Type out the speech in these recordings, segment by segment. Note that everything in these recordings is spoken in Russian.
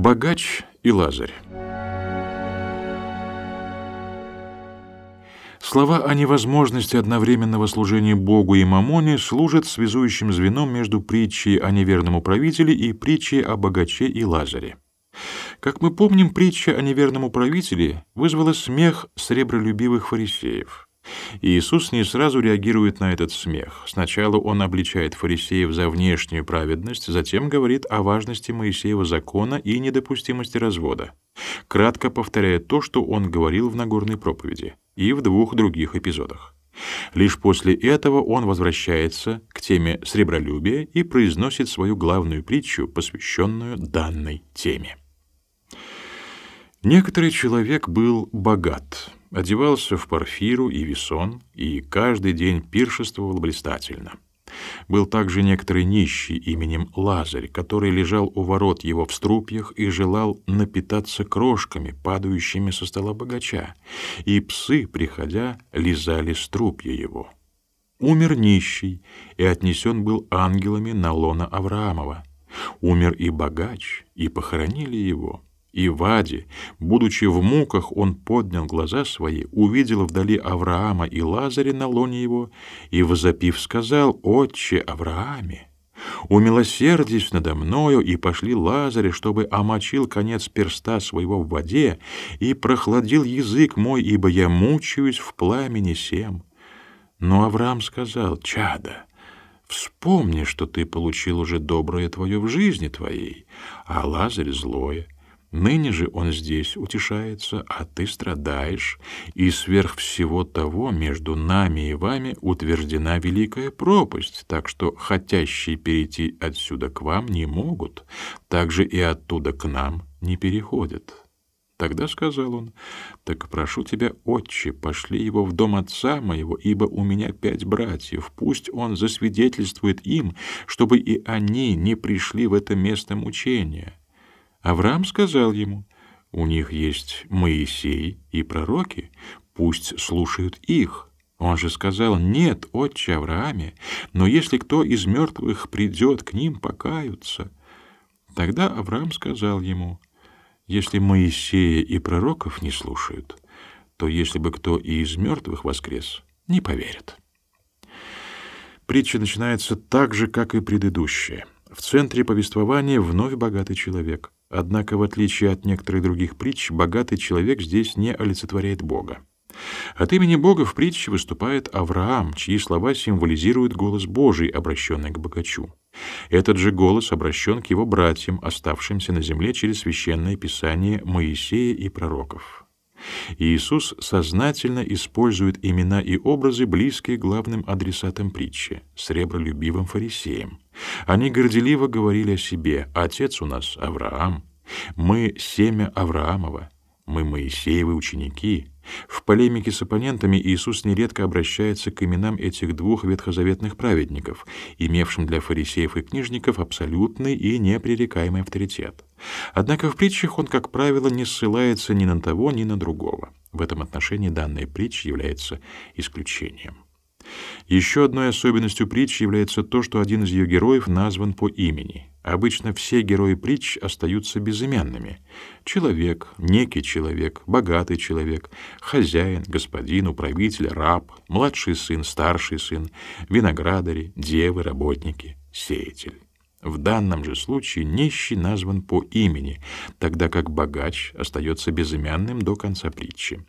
Богач и Лазарь. Слова о невозможности одновременного служения Богу и Мамоне служат связующим звеном между притчей о неверном управителе и притчей о богаче и Лазаре. Как мы помним, притча о неверном управителе вызвала смех сребролюбивых фарисеев. Иисус не сразу реагирует на этот смех. Сначала он обличает фарисеев за внешнюю праведность, затем говорит о важности Моисеева закона и недопустимости развода. Кратко повторяет то, что он говорил в Нагорной проповеди и в двух других эпизодах. Лишь после этого он возвращается к теме сребролюбия и произносит свою главную притчу, посвященную данной теме. Некоторый человек был богат — одевался в парфиру и весон и каждый день пиршествовал блистательно. Был также некоторый нищий именем Лазарь, который лежал у ворот его в струпьях и желал напитаться крошками, падающими со стола богача, и псы, приходя, лизали струпья его. Умер нищий, и отнесен был ангелами на лона Авраамова. Умер и богач, и похоронили его. И Ваде, будучи в муках, он поднял глаза свои, увидел вдали Авраама и Лазаря на лоне его, и, возопив, сказал, «Отче Аврааме, умилосердись надо мною, и пошли Лазаря, чтобы омочил конец перста своего в воде, и прохладил язык мой, ибо я мучаюсь в пламени сем». Но Авраам сказал, «Чада, вспомни, что ты получил уже доброе твое в жизни твоей, а Лазарь злое». Ныне же он здесь утешается, а ты страдаешь, и сверх всего того между нами и вами утверждена великая пропасть, так что хотящие перейти отсюда к вам не могут, так же и оттуда к нам не переходят». Тогда сказал он, «Так прошу тебя, отче, пошли его в дом отца моего, ибо у меня пять братьев, пусть он засвидетельствует им, чтобы и они не пришли в это место мучения». Авраам сказал ему, «У них есть Моисей и пророки, пусть слушают их». Он же сказал, «Нет, отче Аврааме, но если кто из мертвых придет к ним, покаются». Тогда Авраам сказал ему, «Если Моисея и пророков не слушают, то если бы кто и из мертвых воскрес, не поверят». Притча начинается так же, как и предыдущая. В центре повествования вновь богатый человек — Однако, в отличие от некоторых других притч, богатый человек здесь не олицетворяет Бога. От имени Бога в притче выступает Авраам, чьи слова символизируют голос Божий, обращенный к богачу. Этот же голос обращен к его братьям, оставшимся на земле через священное писание Моисея и пророков. Иисус сознательно использует имена и образы, близкие главным адресатам притчи — сребролюбивым фарисеям. Они горделиво говорили о себе «Отец у нас Авраам», «Мы семя Авраамова», «Мы Моисеевы ученики». В полемике с оппонентами Иисус нередко обращается к именам этих двух ветхозаветных праведников, имевшим для фарисеев и книжников абсолютный и непререкаемый авторитет. Однако в притчах он, как правило, не ссылается ни на того, ни на другого. В этом отношении данная притча является исключением. Еще одной особенностью притчи является то, что один из ее героев назван по имени. Обычно все герои притч остаются безымянными. Человек, некий человек, богатый человек, хозяин, господин, управитель, раб, младший сын, старший сын, виноградари, девы, работники, сеятель. В данном же случае нищий назван по имени, тогда как богач остается безымянным до конца притчи.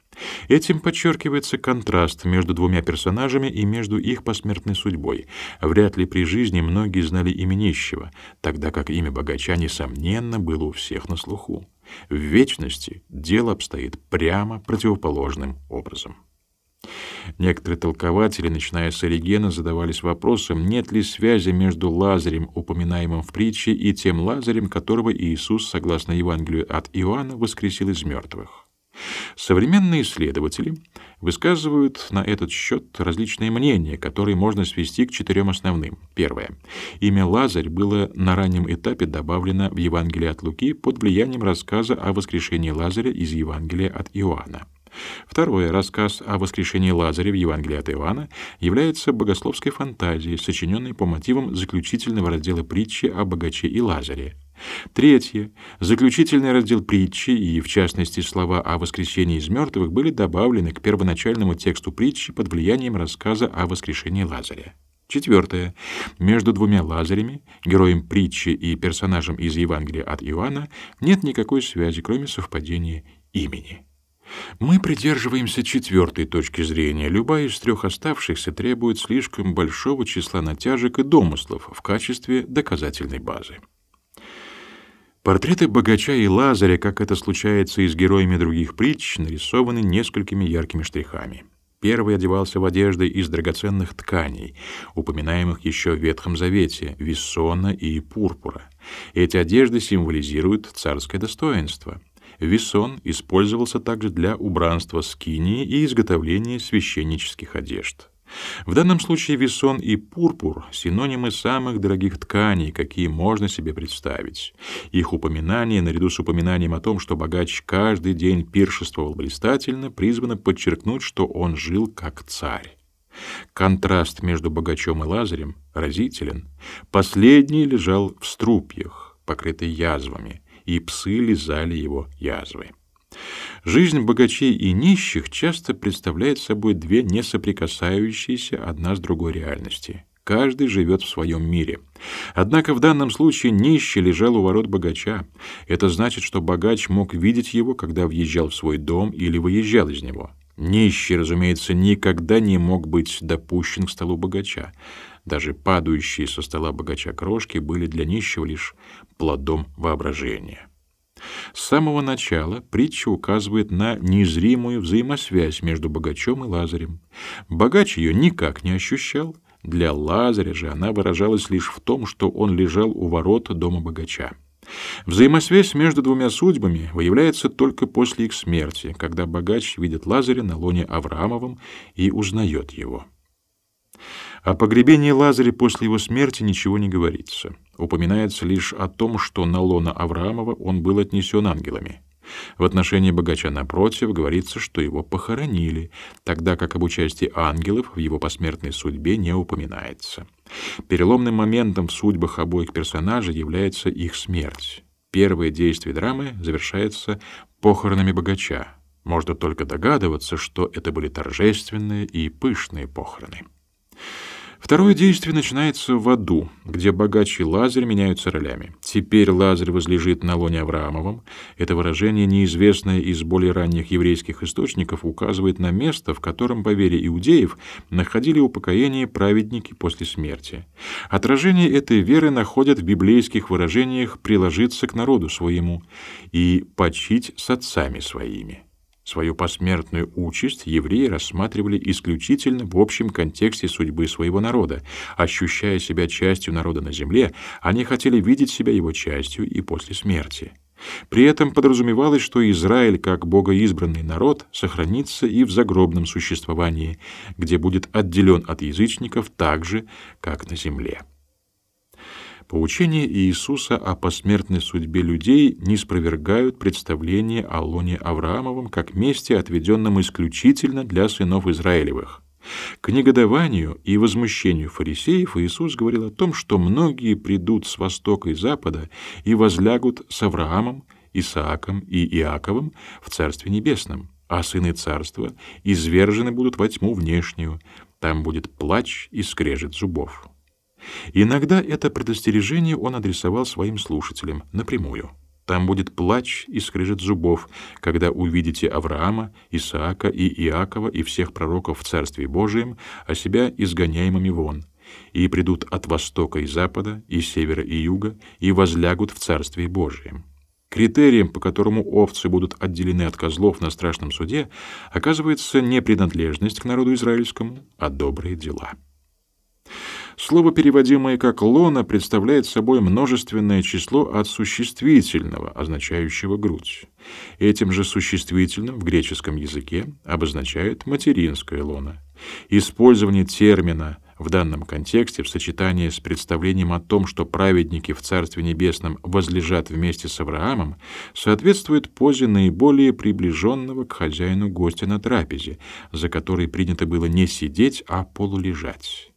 Этим подчеркивается контраст между двумя персонажами и между их посмертной судьбой. Вряд ли при жизни многие знали имя нищего, тогда как имя богача, несомненно, было у всех на слуху. В вечности дело обстоит прямо противоположным образом. Некоторые толкователи, начиная с Оригена, задавались вопросом, нет ли связи между Лазарем, упоминаемым в притче, и тем Лазарем, которого Иисус, согласно Евангелию от Иоанна, воскресил из мертвых. Современные исследователи высказывают на этот счет различные мнения, которые можно свести к четырем основным. Первое. Имя Лазарь было на раннем этапе добавлено в Евангелие от Луки под влиянием рассказа о воскрешении Лазаря из Евангелия от Иоанна. Второе. Рассказ о воскрешении Лазаря в Евангелии от Иоанна является богословской фантазией, сочиненной по мотивам заключительного раздела притчи о богаче и Лазаре. Третье. Заключительный раздел притчи и, в частности, слова о воскресении из мертвых были добавлены к первоначальному тексту притчи под влиянием рассказа о воскрешении Лазаря. Четвертое. Между двумя Лазарями, героем притчи и персонажем из Евангелия от Иоанна, нет никакой связи, кроме совпадения имени. Мы придерживаемся четвертой точки зрения. Любая из трех оставшихся требует слишком большого числа натяжек и домыслов в качестве доказательной базы. Портреты богача и Лазаря, как это случается и с героями других притч, нарисованы несколькими яркими штрихами. Первый одевался в одежды из драгоценных тканей, упоминаемых еще в Ветхом Завете, виссона и пурпура. Эти одежды символизируют царское достоинство. Висон использовался также для убранства скинии и изготовления священнических одежд. В данном случае весон и пурпур — синонимы самых дорогих тканей, какие можно себе представить. Их упоминание, наряду с упоминанием о том, что богач каждый день пиршествовал блистательно, призвано подчеркнуть, что он жил как царь. Контраст между богачом и Лазарем разителен. Последний лежал в струпьях, покрытый язвами, и псы лизали его язвы. Жизнь богачей и нищих часто представляет собой две несоприкасающиеся одна с другой реальности. Каждый живет в своем мире. Однако в данном случае нищий лежал у ворот богача. Это значит, что богач мог видеть его, когда въезжал в свой дом или выезжал из него. Нищий, разумеется, никогда не мог быть допущен к столу богача. Даже падающие со стола богача крошки были для нищего лишь плодом воображения. С самого начала притча указывает на незримую взаимосвязь между богачом и Лазарем. Богач ее никак не ощущал, для Лазаря же она выражалась лишь в том, что он лежал у ворот дома богача. Взаимосвязь между двумя судьбами выявляется только после их смерти, когда богач видит Лазаря на лоне Авраамовом и узнает его. О погребении Лазаря после его смерти ничего не говорится. Упоминается лишь о том, что на лона Авраамова он был отнесен ангелами. В отношении богача напротив говорится, что его похоронили, тогда как об участии ангелов в его посмертной судьбе не упоминается. Переломным моментом в судьбах обоих персонажей является их смерть. Первое действие драмы завершается похоронами богача. Можно только догадываться, что это были торжественные и пышные похороны. Второе действие начинается в аду, где богач и Лазарь меняются ролями. Теперь Лазарь возлежит на лоне Авраамовом. Это выражение, неизвестное из более ранних еврейских источников, указывает на место, в котором, по вере иудеев, находили упокоение праведники после смерти. Отражение этой веры находят в библейских выражениях «приложиться к народу своему» и «почить с отцами своими». Свою посмертную участь евреи рассматривали исключительно в общем контексте судьбы своего народа. Ощущая себя частью народа на земле, они хотели видеть себя его частью и после смерти. При этом подразумевалось, что Израиль, как богоизбранный народ, сохранится и в загробном существовании, где будет отделен от язычников так же, как на земле. Поучения Иисуса о посмертной судьбе людей не спровергают представление о лоне Авраамовом как месте, отведенном исключительно для сынов Израилевых. К негодованию и возмущению фарисеев Иисус говорил о том, что многие придут с востока и запада и возлягут с Авраамом, Исааком и Иаковом в Царстве Небесном, а сыны Царства извержены будут во тьму внешнюю, там будет плач и скрежет зубов. Иногда это предостережение он адресовал своим слушателям напрямую. Там будет плач и скрежет зубов, когда увидите Авраама, Исаака и Иакова и всех пророков в Царстве Божием, а себя изгоняемыми вон. И придут от востока и запада, и севера и юга, и возлягут в Царстве Божием. Критерием, по которому овцы будут отделены от козлов на страшном суде, оказывается не принадлежность к народу израильскому, а добрые дела. Слово, переводимое как «лона», представляет собой множественное число от существительного, означающего грудь. Этим же существительным в греческом языке обозначает материнское лона. Использование термина в данном контексте в сочетании с представлением о том, что праведники в Царстве Небесном возлежат вместе с Авраамом, соответствует позе наиболее приближенного к хозяину гостя на трапезе, за которой принято было не сидеть, а полулежать.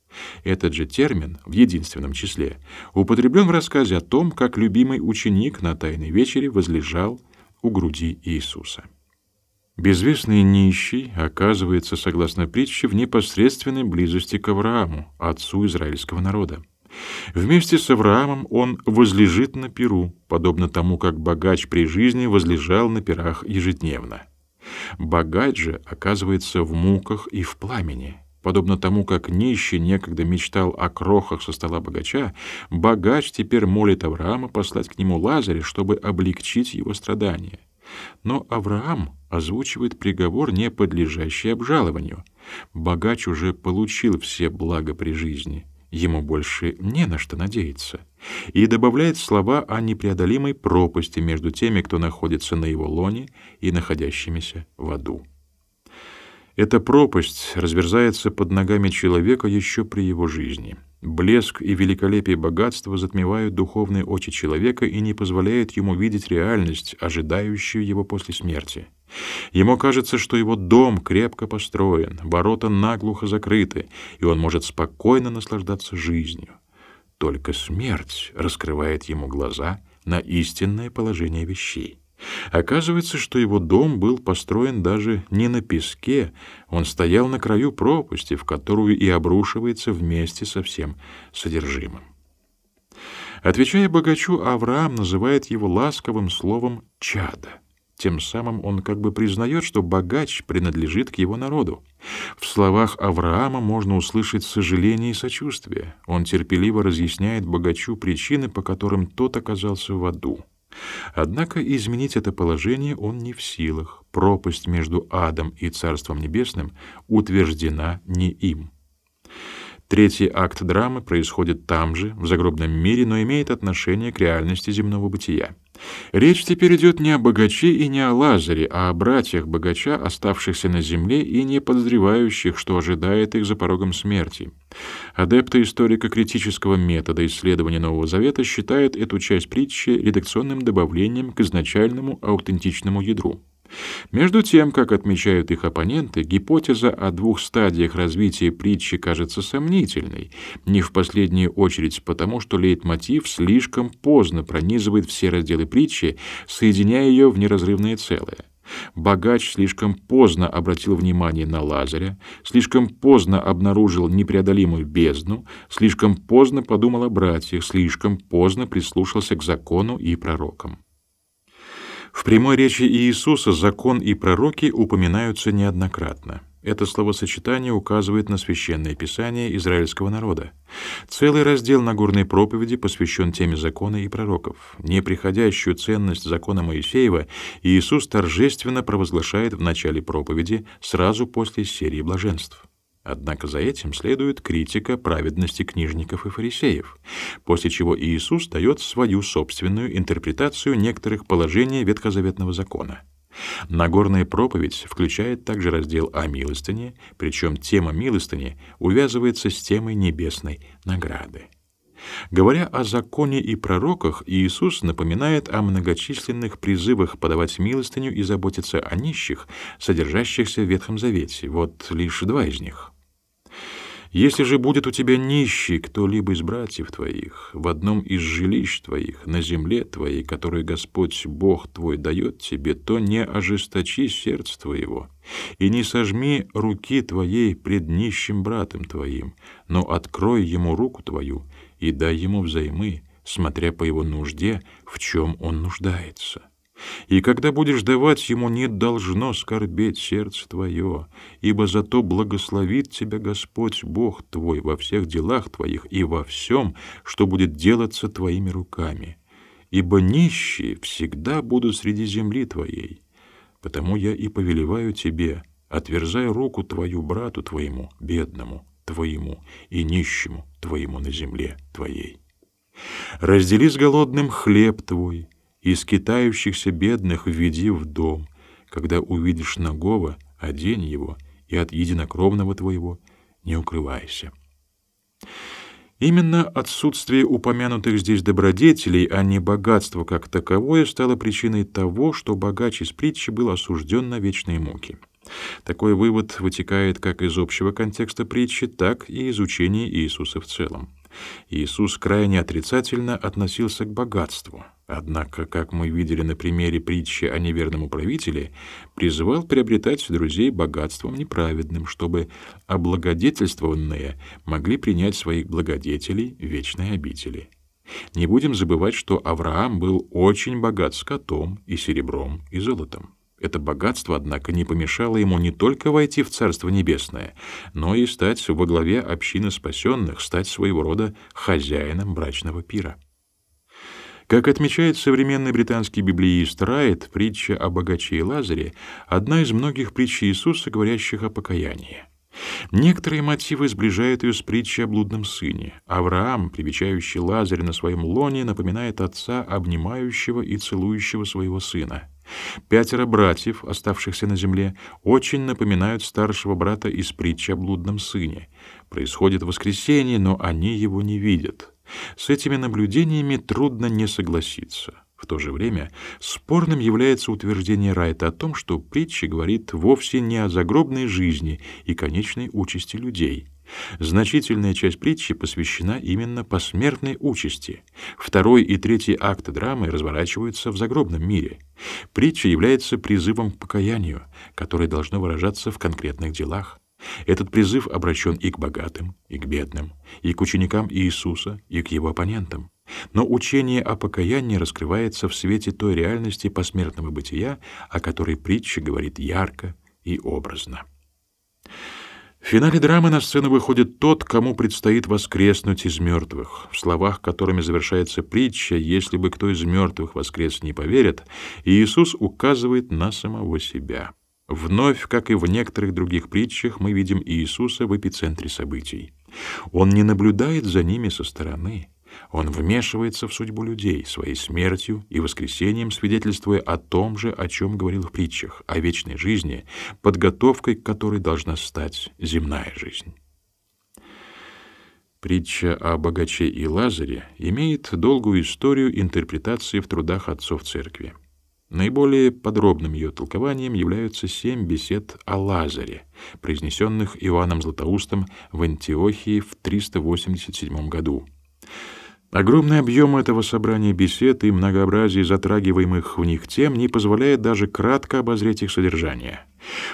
Этот же термин в единственном числе употреблен в рассказе о том, как любимый ученик на Тайной вечере возлежал у груди Иисуса. Безвестный нищий оказывается, согласно притче, в непосредственной близости к Аврааму, отцу израильского народа. Вместе с Авраамом он возлежит на перу, подобно тому, как богач при жизни возлежал на пирах ежедневно. Богач же оказывается в муках и в пламени. Подобно тому, как нищий некогда мечтал о крохах со стола богача, богач теперь молит Авраама послать к нему Лазаря, чтобы облегчить его страдания. Но Авраам озвучивает приговор, не подлежащий обжалованию. Богач уже получил все блага при жизни, ему больше не на что надеяться. И добавляет слова о непреодолимой пропасти между теми, кто находится на его лоне, и находящимися в аду. Эта пропасть разверзается под ногами человека еще при его жизни. Блеск и великолепие богатства затмевают духовные очи человека и не позволяют ему видеть реальность, ожидающую его после смерти. Ему кажется, что его дом крепко построен, ворота наглухо закрыты, и он может спокойно наслаждаться жизнью. Только смерть раскрывает ему глаза на истинное положение вещей. Оказывается, что его дом был построен даже не на песке, он стоял на краю пропасти, в которую и обрушивается вместе со всем содержимым. Отвечая богачу, Авраам называет его ласковым словом «чадо». Тем самым он как бы признает, что богач принадлежит к его народу. В словах Авраама можно услышать сожаление и сочувствие. Он терпеливо разъясняет богачу причины, по которым тот оказался в аду. Однако изменить это положение он не в силах. Пропасть между адом и Царством Небесным утверждена не им. Третий акт драмы происходит там же, в загробном мире, но имеет отношение к реальности земного бытия. Речь теперь идет не о богаче и не о Лазаре, а о братьях богача, оставшихся на земле и не подозревающих, что ожидает их за порогом смерти. Адепты историко-критического метода исследования Нового Завета считают эту часть притчи редакционным добавлением к изначальному аутентичному ядру. Между тем, как отмечают их оппоненты, гипотеза о двух стадиях развития притчи кажется сомнительной, не в последнюю очередь потому, что лейтмотив слишком поздно пронизывает все разделы притчи, соединяя ее в неразрывное целое. Богач слишком поздно обратил внимание на Лазаря, слишком поздно обнаружил непреодолимую бездну, слишком поздно подумал о братьях, слишком поздно прислушался к закону и пророкам. В прямой речи Иисуса закон и пророки упоминаются неоднократно. Это словосочетание указывает на священное писание израильского народа. Целый раздел Нагорной проповеди посвящен теме закона и пророков. Неприходящую ценность закона Моисеева Иисус торжественно провозглашает в начале проповеди сразу после серии блаженств. Однако за этим следует критика праведности книжников и фарисеев, после чего Иисус дает свою собственную интерпретацию некоторых положений ветхозаветного закона. Нагорная проповедь включает также раздел о милостыне, причем тема милостыни увязывается с темой небесной награды. Говоря о законе и пророках, Иисус напоминает о многочисленных призывах подавать милостыню и заботиться о нищих, содержащихся в Ветхом Завете. Вот лишь два из них. Если же будет у тебя нищий кто-либо из братьев твоих в одном из жилищ твоих на земле твоей, которую Господь Бог твой дает тебе, то не ожесточи сердце твоего и не сожми руки твоей пред нищим братом твоим, но открой ему руку твою и дай ему взаймы, смотря по его нужде, в чем он нуждается. И когда будешь давать ему, не должно скорбеть сердце твое, ибо зато благословит тебя Господь Бог твой во всех делах твоих и во всем, что будет делаться твоими руками. Ибо нищие всегда будут среди земли твоей. Потому я и повелеваю тебе, отверзай руку твою брату твоему, бедному твоему и нищему твоему на земле твоей. Раздели с голодным хлеб твой, и скитающихся бедных введи в дом. Когда увидишь нагого, одень его, и от единокровного твоего не укрывайся. Именно отсутствие упомянутых здесь добродетелей, а не богатство как таковое, стало причиной того, что богач из притчи был осужден на вечные муки. Такой вывод вытекает как из общего контекста притчи, так и из учения Иисуса в целом. Иисус крайне отрицательно относился к богатству. Однако, как мы видели на примере притчи о неверном управителе, призывал приобретать друзей богатством неправедным, чтобы облагодетельствованные могли принять своих благодетелей в вечной обители. Не будем забывать, что Авраам был очень богат скотом и серебром и золотом. Это богатство, однако, не помешало ему не только войти в Царство Небесное, но и стать во главе общины спасенных, стать своего рода хозяином брачного пира. Как отмечает современный британский библеист Райт, притча о богаче и Лазаре — одна из многих притч Иисуса, говорящих о покаянии. Некоторые мотивы сближают ее с притчей о блудном сыне. Авраам, привечающий Лазаря на своем лоне, напоминает отца, обнимающего и целующего своего сына. Пятеро братьев, оставшихся на земле, очень напоминают старшего брата из притчи о блудном сыне. Происходит воскресение, но они его не видят. С этими наблюдениями трудно не согласиться. В то же время спорным является утверждение Райта о том, что притча говорит вовсе не о загробной жизни и конечной участи людей. Значительная часть притчи посвящена именно посмертной участи. Второй и третий акты драмы разворачиваются в загробном мире. Притча является призывом к покаянию, которое должно выражаться в конкретных делах. Этот призыв обращен и к богатым, и к бедным, и к ученикам Иисуса, и к его оппонентам. Но учение о покаянии раскрывается в свете той реальности посмертного бытия, о которой притча говорит ярко и образно. В финале драмы на сцену выходит тот, кому предстоит воскреснуть из мертвых. В словах, которыми завершается притча «Если бы кто из мертвых воскрес не поверит», Иисус указывает на самого себя. Вновь, как и в некоторых других притчах, мы видим Иисуса в эпицентре событий. Он не наблюдает за ними со стороны. Он вмешивается в судьбу людей своей смертью и воскресением, свидетельствуя о том же, о чем говорил в притчах, о вечной жизни, подготовкой к которой должна стать земная жизнь. Притча о богаче и Лазаре имеет долгую историю интерпретации в трудах отцов церкви. Наиболее подробным ее толкованием являются семь бесед о Лазаре, произнесенных Иоанном Златоустом в Антиохии в 387 году. Огромный объем этого собрания бесед и многообразие затрагиваемых в них тем не позволяет даже кратко обозреть их содержание.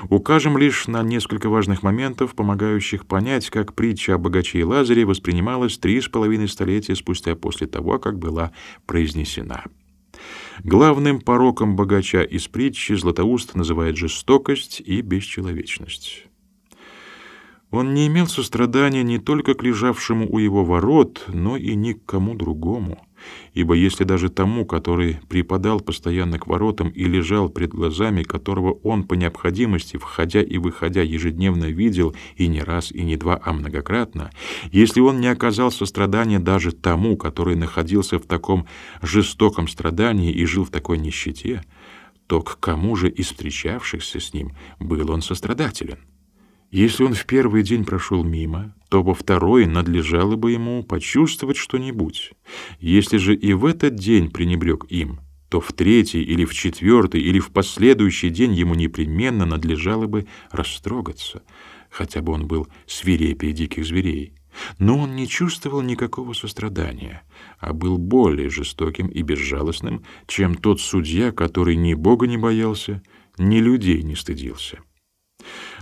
Укажем лишь на несколько важных моментов, помогающих понять, как притча о богаче и Лазаре воспринималась три с половиной столетия спустя после того, как была произнесена. Главным пороком богача из притчи Златоуст называет жестокость и бесчеловечность. Он не имел сострадания не только к лежавшему у его ворот, но и ни к кому другому. Ибо если даже тому, который припадал постоянно к воротам и лежал пред глазами, которого он по необходимости, входя и выходя, ежедневно видел, и не раз, и не два, а многократно, если он не оказал сострадания даже тому, который находился в таком жестоком страдании и жил в такой нищете, то к кому же из встречавшихся с ним был он сострадателен? Если он в первый день прошел мимо, то во второй надлежало бы ему почувствовать что-нибудь. Если же и в этот день пренебрег им, то в третий или в четвертый или в последующий день ему непременно надлежало бы растрогаться, хотя бы он был свирепее диких зверей. Но он не чувствовал никакого сострадания, а был более жестоким и безжалостным, чем тот судья, который ни Бога не боялся, ни людей не стыдился.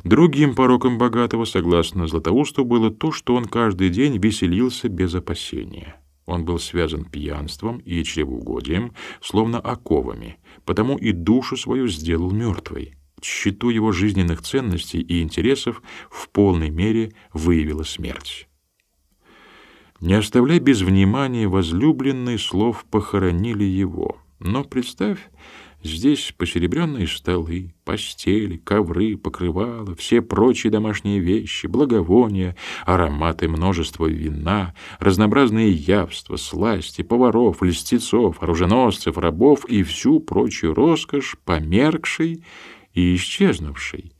Другим пороком богатого, согласно Златоусту, было то, что он каждый день веселился без опасения. Он был связан пьянством и чревоугодием, словно оковами, потому и душу свою сделал мертвой. Счету его жизненных ценностей и интересов в полной мере выявила смерть. Не оставляй без внимания возлюбленный слов похоронили его. Но представь, Здесь посеребренные столы, постели, ковры, покрывала, все прочие домашние вещи, благовония, ароматы множества вина, разнообразные явства, сласти, поваров, льстецов, оруженосцев, рабов и всю прочую роскошь, померкшей и исчезнувшей.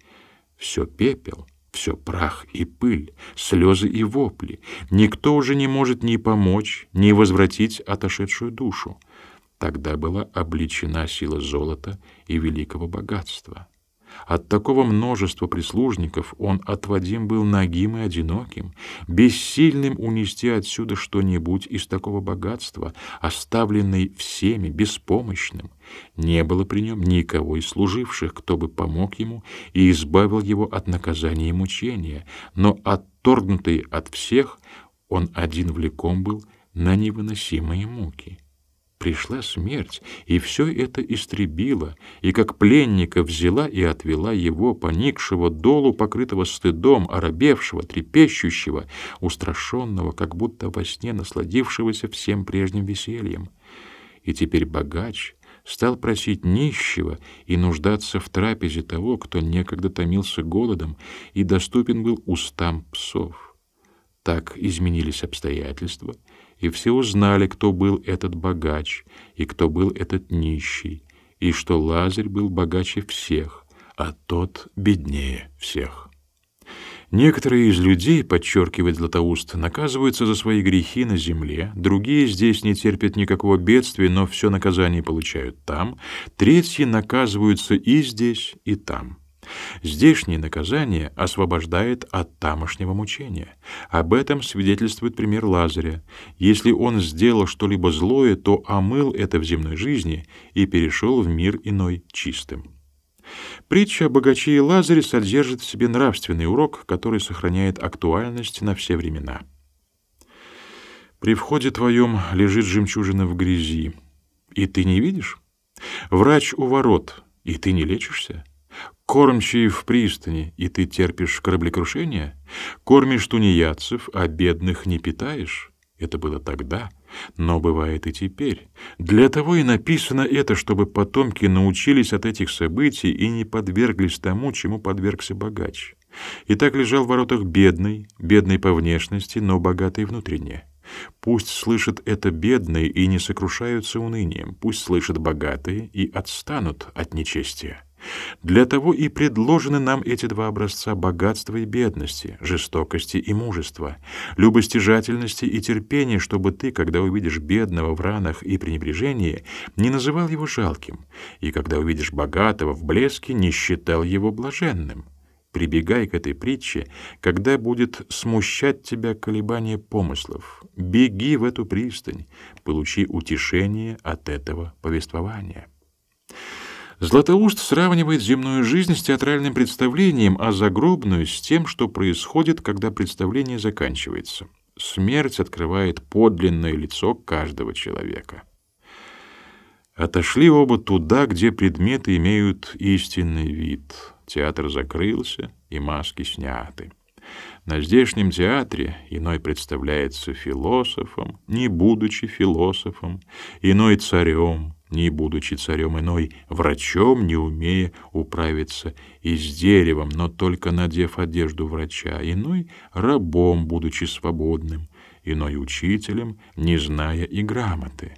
Все пепел, все прах и пыль, слезы и вопли. Никто уже не может ни помочь, ни возвратить отошедшую душу. Тогда была обличена сила золота и великого богатства. От такого множества прислужников он отводим был нагим и одиноким, бессильным унести отсюда что-нибудь из такого богатства, оставленный всеми, беспомощным. Не было при нем никого из служивших, кто бы помог ему и избавил его от наказания и мучения, но отторгнутый от всех, он один влеком был на невыносимые муки. Пришла смерть, и все это истребила, и как пленника взяла и отвела его, поникшего долу, покрытого стыдом, оробевшего, трепещущего, устрашенного, как будто во сне насладившегося всем прежним весельем. И теперь богач стал просить нищего и нуждаться в трапезе того, кто некогда томился голодом и доступен был устам псов. Так изменились обстоятельства — и все узнали, кто был этот богач и кто был этот нищий, и что Лазарь был богаче всех, а тот беднее всех. Некоторые из людей, подчеркивает Златоуст, наказываются за свои грехи на земле, другие здесь не терпят никакого бедствия, но все наказание получают там, третьи наказываются и здесь, и там. Здешнее наказание освобождает от тамошнего мучения. Об этом свидетельствует пример Лазаря. Если он сделал что-либо злое, то омыл это в земной жизни и перешел в мир иной чистым. Притча о богаче и Лазаре содержит в себе нравственный урок, который сохраняет актуальность на все времена. При входе твоем лежит жемчужина в грязи, и ты не видишь? Врач у ворот, и ты не лечишься? Кормчий в пристани, и ты терпишь кораблекрушение? Кормишь тунеядцев, а бедных не питаешь? Это было тогда, но бывает и теперь. Для того и написано это, чтобы потомки научились от этих событий и не подверглись тому, чему подвергся богач. И так лежал в воротах бедный, бедный по внешности, но богатый внутренне. Пусть слышат это бедные и не сокрушаются унынием, пусть слышат богатые и отстанут от нечестия. Для того и предложены нам эти два образца богатства и бедности, жестокости и мужества, любостяжательности и терпения, чтобы ты, когда увидишь бедного в ранах и пренебрежении, не называл его жалким, и когда увидишь богатого в блеске, не считал его блаженным. Прибегай к этой притче, когда будет смущать тебя колебание помыслов. Беги в эту пристань, получи утешение от этого повествования. Златоуст сравнивает земную жизнь с театральным представлением, а загробную с тем, что происходит, когда представление заканчивается. Смерть открывает подлинное лицо каждого человека. Отошли оба туда, где предметы имеют истинный вид. Театр закрылся, и маски сняты. На здешнем театре иной представляется философом, не будучи философом, иной царем, не будучи царем иной, врачом, не умея управиться, и с деревом, но только надев одежду врача, иной рабом, будучи свободным, иной учителем, не зная и грамоты.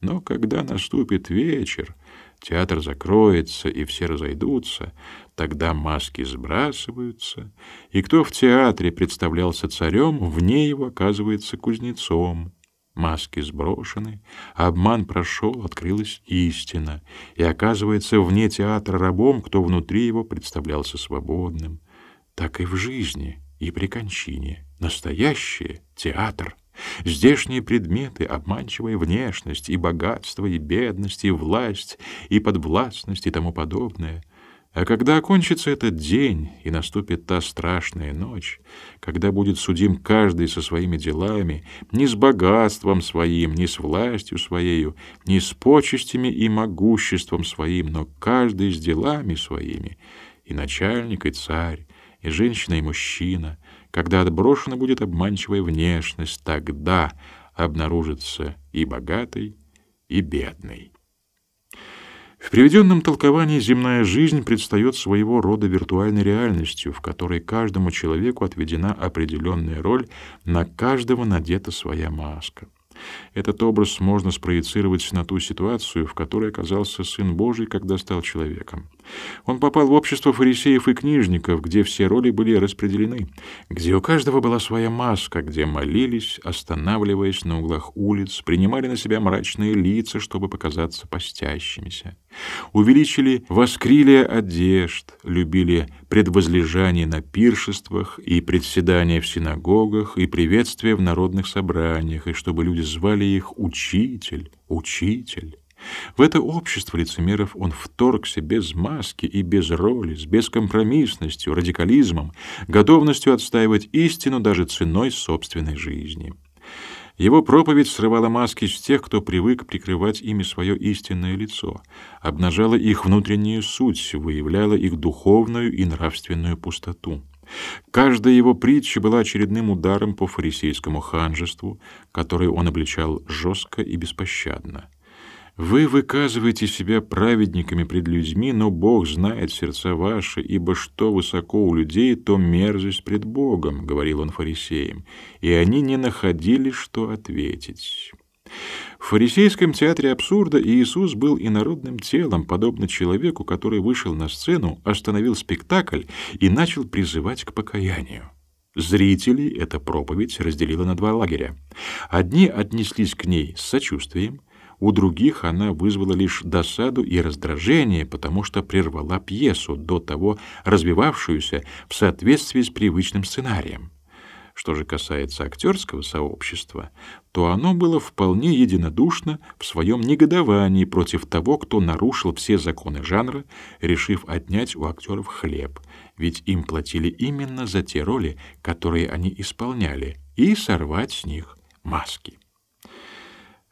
Но когда наступит вечер, театр закроется и все разойдутся, тогда маски сбрасываются, и кто в театре представлялся царем, вне его оказывается кузнецом. Маски сброшены, обман прошел, открылась истина, и оказывается вне театра рабом, кто внутри его представлялся свободным. Так и в жизни, и при кончине. Настоящее — театр. Здешние предметы, обманчивая внешность, и богатство, и бедность, и власть, и подвластность, и тому подобное — а когда окончится этот день и наступит та страшная ночь, когда будет судим каждый со своими делами, не с богатством своим, не с властью своею, не с почестями и могуществом своим, но каждый с делами своими, и начальник, и царь, и женщина, и мужчина, когда отброшена будет обманчивая внешность, тогда обнаружится и богатый, и бедный. В приведенном толковании земная жизнь предстает своего рода виртуальной реальностью, в которой каждому человеку отведена определенная роль, на каждого надета своя маска. Этот образ можно спроецировать на ту ситуацию, в которой оказался Сын Божий, когда стал человеком. Он попал в общество фарисеев и книжников, где все роли были распределены, где у каждого была своя маска, где молились, останавливаясь на углах улиц, принимали на себя мрачные лица, чтобы показаться постящимися. Увеличили воскрилие одежд, любили предвозлежание на пиршествах и председания в синагогах и приветствия в народных собраниях, и чтобы люди звали их «учитель», «учитель». В это общество лицемеров он вторгся без маски и без роли, с бескомпромиссностью, радикализмом, готовностью отстаивать истину даже ценой собственной жизни. Его проповедь срывала маски с тех, кто привык прикрывать ими свое истинное лицо, обнажала их внутреннюю суть, выявляла их духовную и нравственную пустоту. Каждая его притча была очередным ударом по фарисейскому ханжеству, которое он обличал жестко и беспощадно. Вы выказываете себя праведниками пред людьми, но Бог знает сердца ваши, ибо что высоко у людей, то мерзость пред Богом, говорил он фарисеям, и они не находили, что ответить. В фарисейском театре абсурда Иисус был инородным телом, подобно человеку, который вышел на сцену, остановил спектакль и начал призывать к покаянию. Зрителей эта проповедь разделила на два лагеря. Одни отнеслись к ней с сочувствием, у других она вызвала лишь досаду и раздражение, потому что прервала пьесу, до того развивавшуюся в соответствии с привычным сценарием. Что же касается актерского сообщества, то оно было вполне единодушно в своем негодовании против того, кто нарушил все законы жанра, решив отнять у актеров хлеб, ведь им платили именно за те роли, которые они исполняли, и сорвать с них маски.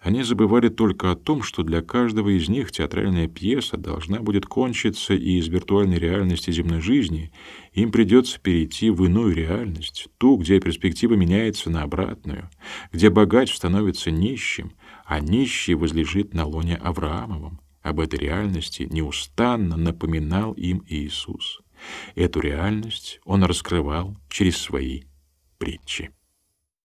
Они забывали только о том, что для каждого из них театральная пьеса должна будет кончиться, и из виртуальной реальности земной жизни им придется перейти в иную реальность, ту, где перспектива меняется на обратную, где богач становится нищим, а нищий возлежит на лоне Авраамовом. Об этой реальности неустанно напоминал им Иисус. Эту реальность он раскрывал через свои притчи.